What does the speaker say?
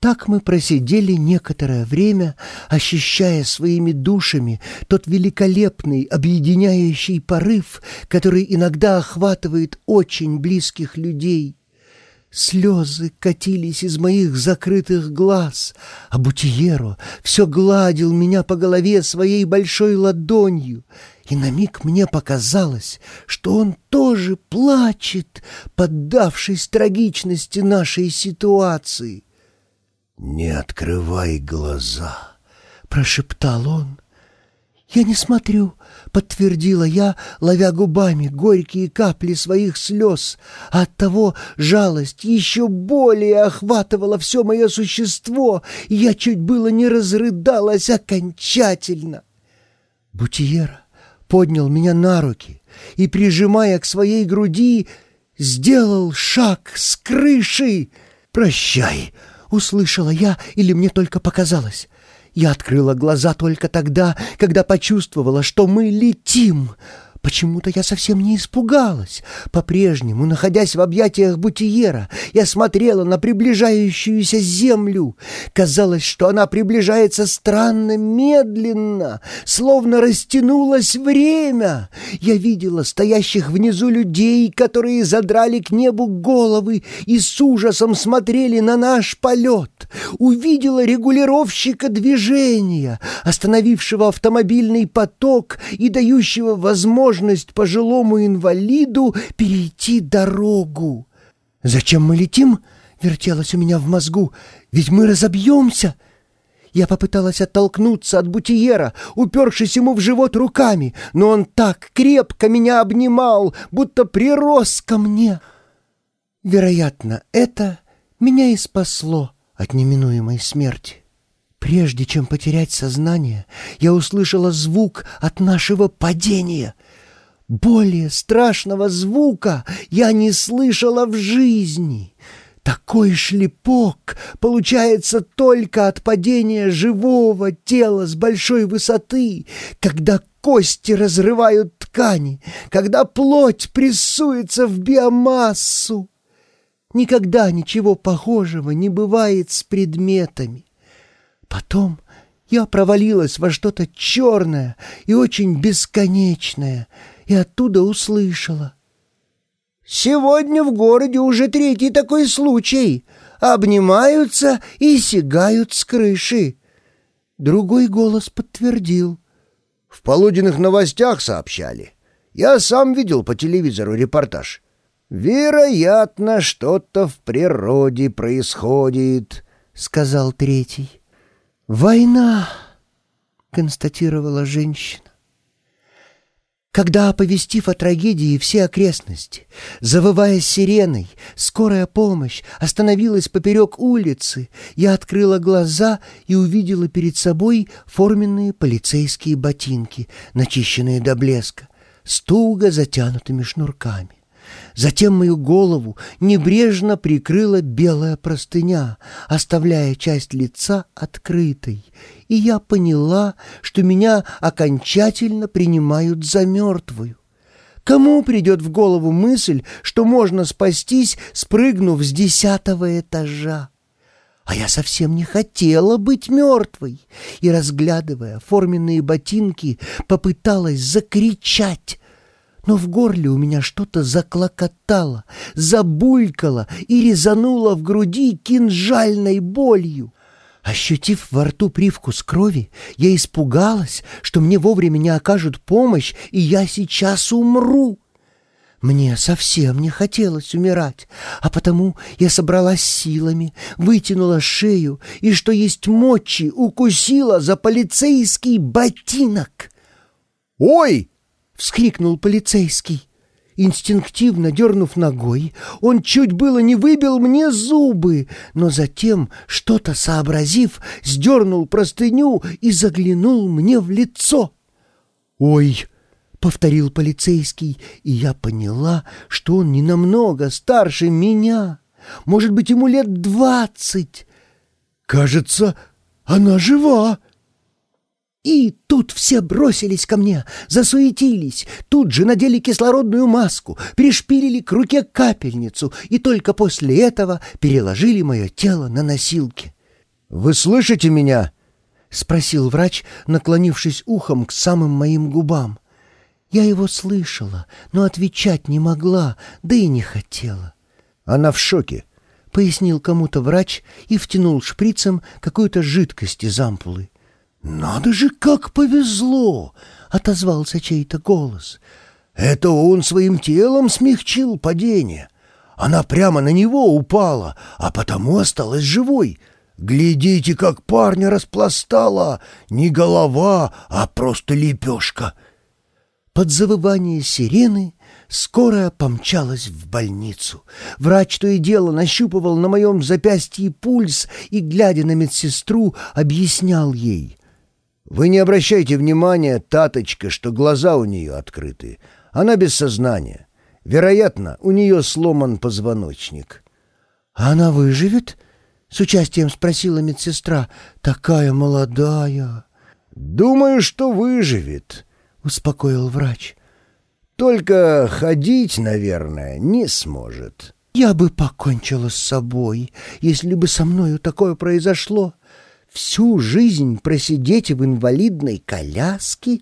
Так мы просидели некоторое время, ощущая своими душами тот великолепный объединяющий порыв, который иногда охватывает очень близких людей. Слезы катились из моих закрытых глаз, а Бутиеро все гладил меня по голове своей большой ладонью, и на миг мне показалось, что он тоже плачет, поддавшись трагичности нашей ситуации. «Не открывай глаза», — прошептал он. «Я не смотрю», — подтвердила я, ловя губами горькие капли своих слез, а оттого жалость еще более охватывала все мое существо, и я чуть было не разрыдалась окончательно. Бутиера поднял меня на руки и, прижимая к своей груди, сделал шаг с крыши. «Прощай!» Услышала я или мне только показалось? Я открыла глаза только тогда, когда почувствовала, что мы летим — Почему-то я совсем не испугалась. По-прежнему, находясь в объятиях Бутиера, я смотрела на приближающуюся землю. Казалось, что она приближается странно медленно, словно растянулось время. Я видела стоящих внизу людей, которые задрали к небу головы и с ужасом смотрели на наш полет. Увидела регулировщика движения, остановившего автомобильный поток и дающего возможность возможность пожилому инвалиду перейти дорогу. «Зачем мы летим?» — вертелось у меня в мозгу. «Ведь мы разобьемся!» Я попыталась оттолкнуться от бутиера, упершись ему в живот руками, но он так крепко меня обнимал, будто прирос ко мне. Вероятно, это меня и спасло от неминуемой смерти. Прежде чем потерять сознание, я услышала звук от нашего падения — более страшного звука я не слышала в жизни. Такой шлепок получается только от падения живого тела с большой высоты, когда кости разрывают ткани, когда плоть прессуется в биомассу. Никогда ничего похожего не бывает с предметами. Потом я провалилась во что-то черное и очень бесконечное — и оттуда услышала. «Сегодня в городе уже третий такой случай. Обнимаются и сигают с крыши». Другой голос подтвердил. «В полуденных новостях сообщали. Я сам видел по телевизору репортаж. Вероятно, что-то в природе происходит», — сказал третий. «Война», — констатировала женщина. Когда, оповестив о трагедии все окрестности, завывая сиреной, скорая помощь остановилась поперек улицы, я открыла глаза и увидела перед собой форменные полицейские ботинки, начищенные до блеска, с туго затянутыми шнурками. Затем мою голову небрежно прикрыла белая простыня, оставляя часть лица открытой, и я поняла, что меня окончательно принимают за мертвую. Кому придет в голову мысль, что можно спастись, спрыгнув с десятого этажа? А я совсем не хотела быть мертвой, и, разглядывая форменные ботинки, попыталась закричать, но в горле у меня что-то заклокотало, забулькало и резануло в груди кинжальной болью. Ощутив во рту привкус крови, я испугалась, что мне вовремя не окажут помощь, и я сейчас умру. Мне совсем не хотелось умирать, а потому я собралась силами, вытянула шею и, что есть мочи, укусила за полицейский ботинок. «Ой!» Вскрикнул полицейский. Инстинктивно дернув ногой, он чуть было не выбил мне зубы, но затем, что-то сообразив, сдернул простыню и заглянул мне в лицо. «Ой!» — повторил полицейский, и я поняла, что он не намного старше меня. Может быть, ему лет двадцать. «Кажется, она жива!» И тут все бросились ко мне, засуетились, тут же надели кислородную маску, пришпилили к руке капельницу и только после этого переложили мое тело на носилки. «Вы слышите меня?» — спросил врач, наклонившись ухом к самым моим губам. Я его слышала, но отвечать не могла, да и не хотела. «Она в шоке», — пояснил кому-то врач и втянул шприцем какую-то жидкость из ампулы. «Надо же, как повезло!» — отозвался чей-то голос. «Это он своим телом смягчил падение. Она прямо на него упала, а потому осталась живой. Глядите, как парня распластала! Не голова, а просто лепешка!» Под завывание сирены скорая помчалась в больницу. Врач то и дело нащупывал на моем запястье пульс и, глядя на медсестру, объяснял ей. «Вы не обращайте внимания, Таточка, что глаза у нее открыты. Она без сознания. Вероятно, у нее сломан позвоночник». «А она выживет?» — с участием спросила медсестра. «Такая молодая». «Думаю, что выживет», — успокоил врач. «Только ходить, наверное, не сможет». «Я бы покончила с собой, если бы со мною такое произошло. Всю жизнь просидеть в инвалидной коляске?»